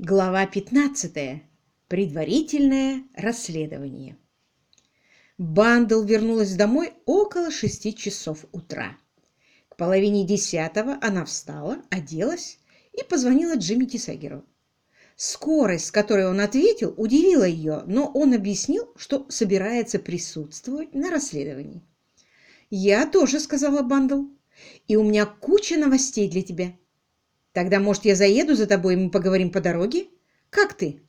Глава 15. Предварительное расследование. Бандл вернулась домой около шести часов утра. К половине десятого она встала, оделась и позвонила Джимми Тисагеру. Скорость, с которой он ответил, удивила ее, но он объяснил, что собирается присутствовать на расследовании. «Я тоже», — сказала Бандл, — «и у меня куча новостей для тебя». Тогда, может, я заеду за тобой, и мы поговорим по дороге? Как ты?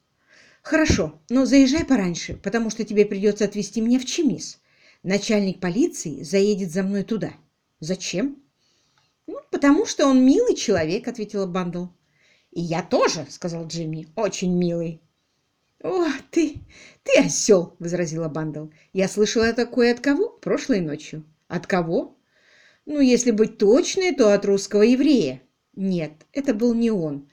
Хорошо, но заезжай пораньше, потому что тебе придется отвезти меня в Чимнис. Начальник полиции заедет за мной туда. Зачем? Ну, потому что он милый человек, ответила Бандл. И я тоже, сказал Джимми, очень милый. «О, ты, ты осел!» — возразила Бандл. «Я слышала это кое от кого прошлой ночью». «От кого?» «Ну, если быть точной, то от русского еврея. Нет, это был не он.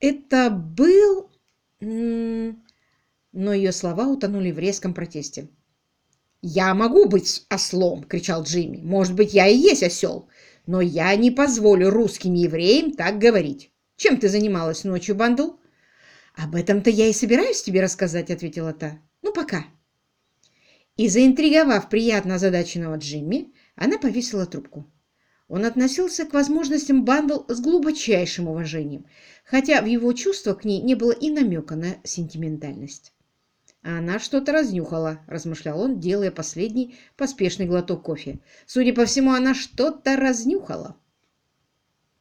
Это был... Но ее слова утонули в резком протесте. «Я могу быть ослом!» — кричал Джимми. «Может быть, я и есть осел, но я не позволю русским евреям так говорить. Чем ты занималась ночью, Бандл?» «Об этом-то я и собираюсь тебе рассказать», — ответила та. «Ну, пока». И заинтриговав приятно озадаченного Джимми, она повесила трубку. Он относился к возможностям Бандл с глубочайшим уважением, хотя в его чувствах к ней не было и намека на сентиментальность. «Она что-то разнюхала», – размышлял он, делая последний поспешный глоток кофе. «Судя по всему, она что-то разнюхала».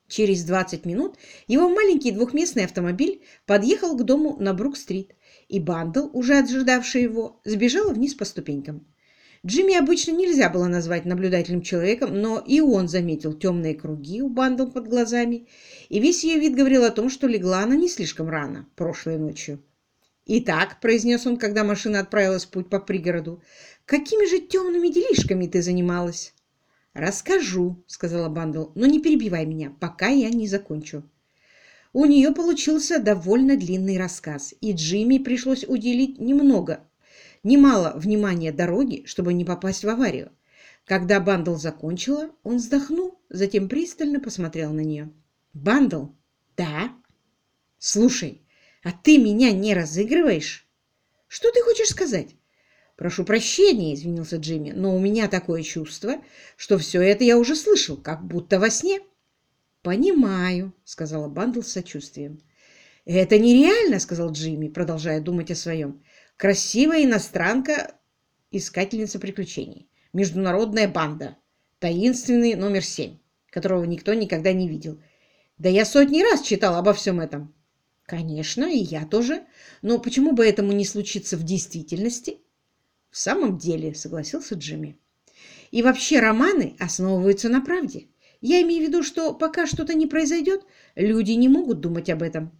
Через 20 минут его маленький двухместный автомобиль подъехал к дому на Брук-стрит, и Бандл, уже ожидавший его, сбежала вниз по ступенькам. Джимми обычно нельзя было назвать наблюдательным человеком, но и он заметил темные круги у Бандл под глазами, и весь ее вид говорил о том, что легла она не слишком рано, прошлой ночью. «Итак», — произнес он, когда машина отправилась в путь по пригороду, — «какими же темными делишками ты занималась?» «Расскажу», — сказала Бандл, — «но не перебивай меня, пока я не закончу». У нее получился довольно длинный рассказ, и Джимми пришлось уделить немного немало внимания дороге, чтобы не попасть в аварию. Когда Бандл закончила, он вздохнул, затем пристально посмотрел на нее. «Бандл?» «Да?» «Слушай, а ты меня не разыгрываешь?» «Что ты хочешь сказать?» «Прошу прощения», — извинился Джимми, «но у меня такое чувство, что все это я уже слышал, как будто во сне». «Понимаю», — сказала Бандл с сочувствием. «Это нереально», — сказал Джимми, продолжая думать о своем. Красивая иностранка, искательница приключений. Международная банда. Таинственный номер семь, которого никто никогда не видел. Да я сотни раз читал обо всем этом. Конечно, и я тоже. Но почему бы этому не случиться в действительности? В самом деле, согласился Джимми. И вообще романы основываются на правде. Я имею в виду, что пока что-то не произойдет, люди не могут думать об этом.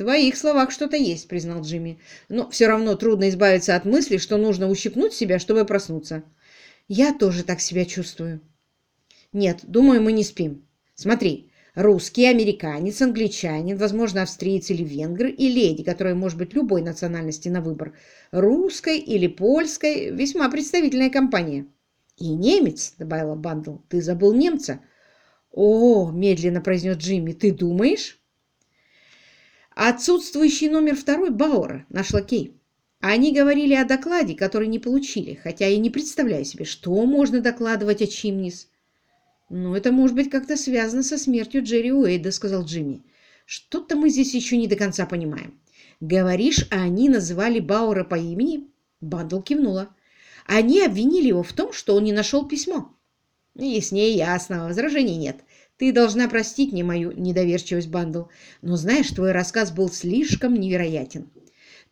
«В твоих словах что-то есть», — признал Джимми. «Но все равно трудно избавиться от мысли, что нужно ущипнуть себя, чтобы проснуться». «Я тоже так себя чувствую». «Нет, думаю, мы не спим. Смотри, русский, американец, англичанин, возможно, австриец или венгр, и леди, которая может быть любой национальности на выбор, русской или польской, весьма представительная компания». «И немец», — добавила Бандл, — «ты забыл немца». «О, — медленно произнес Джимми, — ты думаешь?» Отсутствующий номер второй Бауэра наш лакей. Они говорили о докладе, который не получили, хотя я не представляю себе, что можно докладывать о Чимнис. «Ну, это может быть как-то связано со смертью Джерри Уэйда», — сказал Джимми. «Что-то мы здесь еще не до конца понимаем. Говоришь, а они называли Бауэра по имени?» Бандл кивнула. «Они обвинили его в том, что он не нашел письмо». «Яснее ясно, возражений нет. Ты должна простить мне мою недоверчивость, Бандл, но знаешь, твой рассказ был слишком невероятен.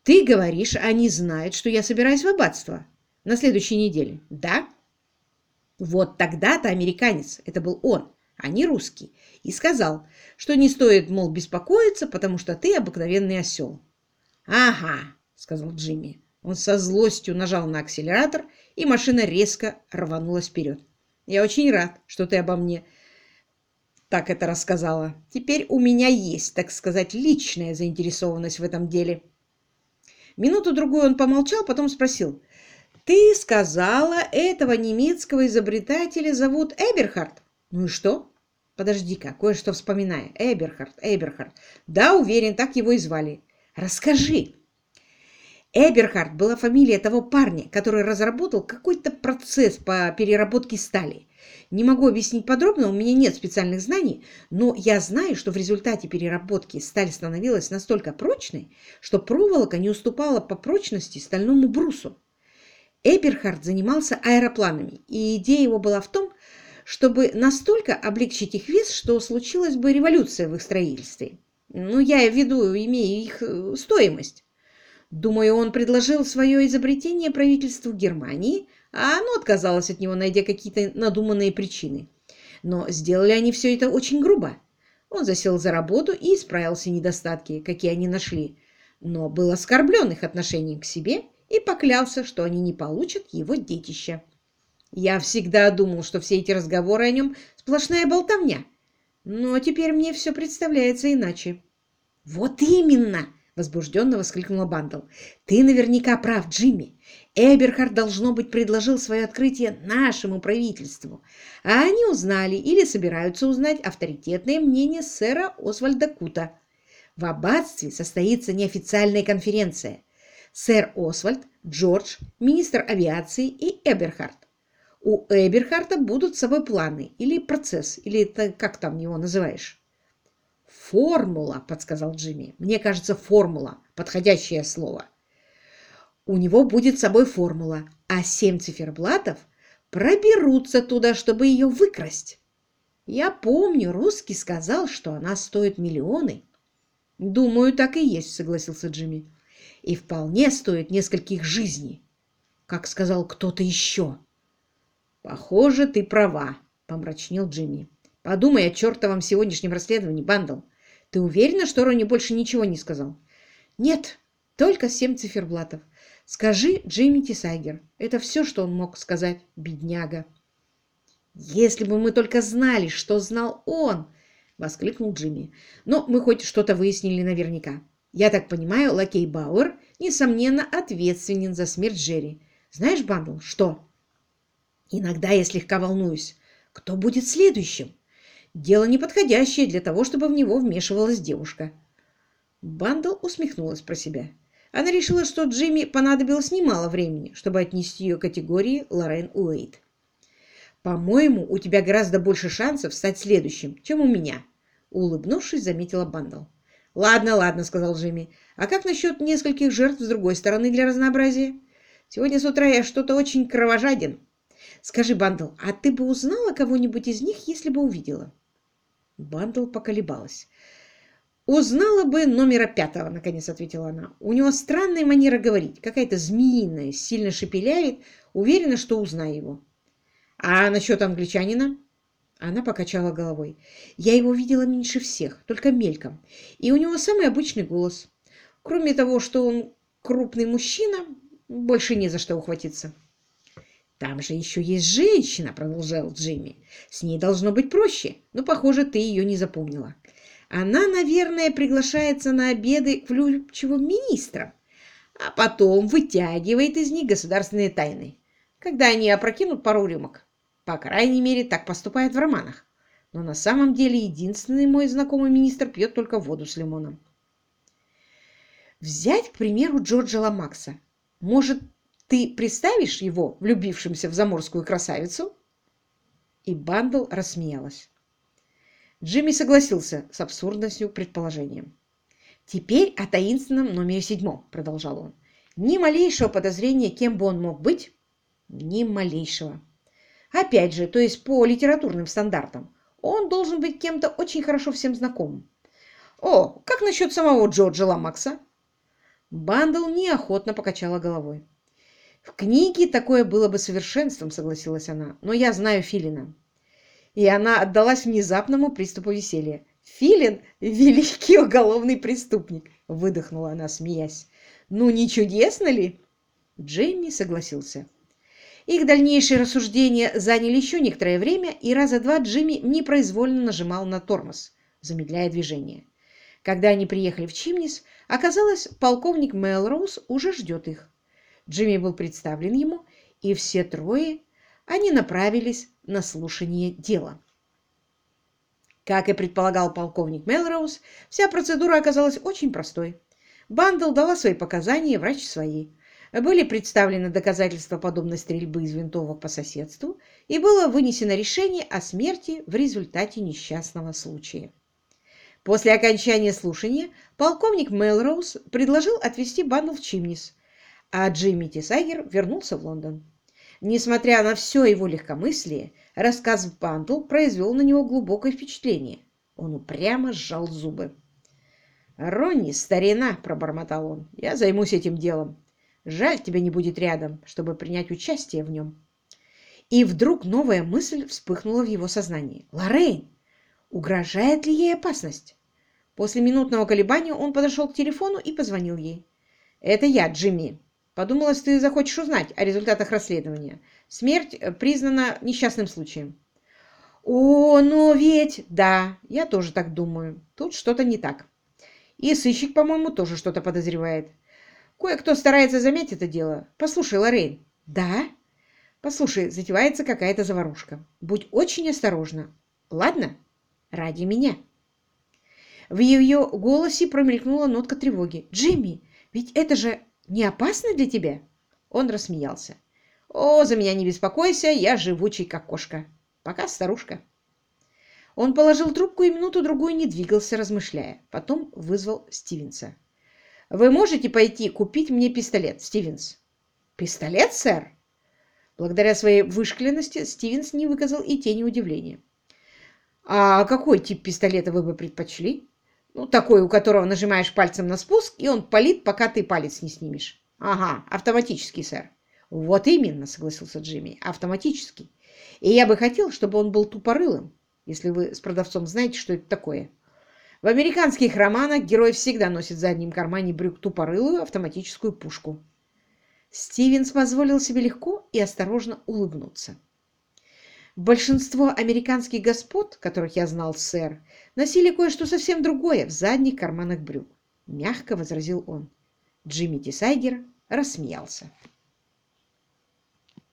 Ты говоришь, они знают, что я собираюсь в аббатство на следующей неделе, да? Вот тогда-то американец, это был он, а не русский, и сказал, что не стоит, мол, беспокоиться, потому что ты обыкновенный осел. «Ага», — сказал Джимми. Он со злостью нажал на акселератор, и машина резко рванулась вперед. «Я очень рад, что ты обо мне так это рассказала. Теперь у меня есть, так сказать, личная заинтересованность в этом деле. Минуту-другую он помолчал, потом спросил. «Ты сказала, этого немецкого изобретателя зовут Эберхард. Ну и что?» Подожди-ка, кое-что вспоминаю. Эберхард, Эберхард. Да, уверен, так его и звали. Расскажи. Эберхард была фамилия того парня, который разработал какой-то процесс по переработке стали. Не могу объяснить подробно, у меня нет специальных знаний, но я знаю, что в результате переработки сталь становилась настолько прочной, что проволока не уступала по прочности стальному брусу. Эберхард занимался аэропланами, и идея его была в том, чтобы настолько облегчить их вес, что случилась бы революция в их строительстве. Ну, я в виду, имея их э, стоимость. Думаю, он предложил свое изобретение правительству Германии, а оно отказалось от него, найдя какие-то надуманные причины. Но сделали они все это очень грубо. Он засел за работу и исправил все недостатки, какие они нашли, но был оскорблен их отношением к себе и поклялся, что они не получат его детища. Я всегда думал, что все эти разговоры о нем сплошная болтовня, но теперь мне все представляется иначе. «Вот именно!» — возбужденно воскликнула Бандл. «Ты наверняка прав, Джимми. Эберхард, должно быть, предложил свое открытие нашему правительству, а они узнали или собираются узнать авторитетное мнение сэра Освальда Кута. В аббатстве состоится неофициальная конференция. Сэр Освальд, Джордж, министр авиации и Эберхард. У Эберхарта будут с собой планы или процесс, или это как там его называешь? «Формула», — подсказал Джимми. «Мне кажется, формула — подходящее слово» у него будет с собой формула, а семь циферблатов проберутся туда, чтобы ее выкрасть. Я помню, русский сказал, что она стоит миллионы. Думаю, так и есть, согласился Джимми. И вполне стоит нескольких жизней, как сказал кто-то еще. Похоже, ты права, помрачнел Джимми. Подумай о чертовом сегодняшнем расследовании, Бандл. Ты уверена, что Ронни больше ничего не сказал? Нет, только семь циферблатов. Скажи Джимми Тисайгер. Это все, что он мог сказать, бедняга. Если бы мы только знали, что знал он, воскликнул Джимми. Но мы хоть что-то выяснили наверняка. Я так понимаю, лакей Бауэр, несомненно, ответственен за смерть Джерри. Знаешь, Бандл, что? Иногда я слегка волнуюсь. Кто будет следующим? Дело неподходящее для того, чтобы в него вмешивалась девушка. Бандл усмехнулась про себя. Она решила, что Джимми понадобилось немало времени, чтобы отнести ее к категории Лорен Уэйд. «По-моему, у тебя гораздо больше шансов стать следующим, чем у меня», — улыбнувшись, заметила Бандл. «Ладно, ладно», — сказал Джимми. «А как насчет нескольких жертв с другой стороны для разнообразия? Сегодня с утра я что-то очень кровожаден. Скажи, Бандл, а ты бы узнала кого-нибудь из них, если бы увидела?» Бандл поколебалась. «Узнала бы номера пятого», — наконец ответила она. «У него странная манера говорить, какая-то змеиная, сильно шепелявит, уверена, что узнаю его». «А насчет англичанина?» Она покачала головой. «Я его видела меньше всех, только мельком, и у него самый обычный голос. Кроме того, что он крупный мужчина, больше не за что ухватиться». «Там же еще есть женщина», — продолжал Джимми. «С ней должно быть проще, но, похоже, ты ее не запомнила». Она, наверное, приглашается на обеды к влюбчивым министрам, а потом вытягивает из них государственные тайны, когда они опрокинут пару рюмок. По крайней мере, так поступает в романах. Но на самом деле единственный мой знакомый министр пьет только воду с лимоном. Взять, к примеру, Джорджа Ламакса. Может, ты представишь его, влюбившимся в заморскую красавицу?» И Бандл рассмеялась. Джимми согласился с абсурдностью предположения. «Теперь о таинственном номере седьмом», — продолжал он. «Ни малейшего подозрения, кем бы он мог быть? Ни малейшего. Опять же, то есть по литературным стандартам, он должен быть кем-то очень хорошо всем знакомым. О, как насчет самого Джорджа Ламакса?» Бандл неохотно покачала головой. «В книге такое было бы совершенством», — согласилась она, — «но я знаю Филина и она отдалась внезапному приступу веселья. «Филин — великий уголовный преступник!» — выдохнула она, смеясь. «Ну, не чудесно ли?» Джейми согласился. Их дальнейшие рассуждения заняли еще некоторое время, и раза два Джимми непроизвольно нажимал на тормоз, замедляя движение. Когда они приехали в Чимнис, оказалось, полковник Мелроуз уже ждет их. Джимми был представлен ему, и все трое они направились на слушание дела. Как и предполагал полковник Мелроуз, вся процедура оказалась очень простой. Бандл дала свои показания, врач свои. Были представлены доказательства подобной стрельбы из винтовок по соседству, и было вынесено решение о смерти в результате несчастного случая. После окончания слушания полковник Мелроуз предложил отвезти Бандл в Чимнис, а Джимми Тисайгер вернулся в Лондон. Несмотря на все его легкомыслие, рассказ Бандл произвел на него глубокое впечатление. Он упрямо сжал зубы. «Ронни, старина!» – пробормотал он. «Я займусь этим делом. Жаль, тебя не будет рядом, чтобы принять участие в нем». И вдруг новая мысль вспыхнула в его сознании. «Лоррейн! Угрожает ли ей опасность?» После минутного колебания он подошел к телефону и позвонил ей. «Это я, Джимми. Подумалось, ты захочешь узнать о результатах расследования. Смерть э, признана несчастным случаем. О, но ведь... Да, я тоже так думаю. Тут что-то не так. И сыщик, по-моему, тоже что-то подозревает. Кое-кто старается заметить это дело. Послушай, Лоррейн. Да? Послушай, затевается какая-то заварушка. Будь очень осторожна. Ладно? Ради меня. В ее голосе промелькнула нотка тревоги. «Джимми, ведь это же не опасно для тебя?» Он рассмеялся. «О, за меня не беспокойся, я живучий, как кошка. Пока старушка». Он положил трубку и минуту-другую не двигался, размышляя. Потом вызвал Стивенса. «Вы можете пойти купить мне пистолет, Стивенс?» «Пистолет, сэр?» Благодаря своей вышкленности Стивенс не выказал и тени удивления. «А какой тип пистолета вы бы предпочли?» Ну, такой, у которого нажимаешь пальцем на спуск, и он палит, пока ты палец не снимешь. Ага, автоматический, сэр. Вот именно, согласился Джимми, автоматический. И я бы хотел, чтобы он был тупорылым, если вы с продавцом знаете, что это такое. В американских романах герой всегда носит в заднем кармане брюк тупорылую автоматическую пушку. Стивенс позволил себе легко и осторожно улыбнуться. Большинство американских господ, которых я знал, сэр, носили кое-что совсем другое в задних карманах брюк. Мягко возразил он. Джимми Тисайгер рассмеялся.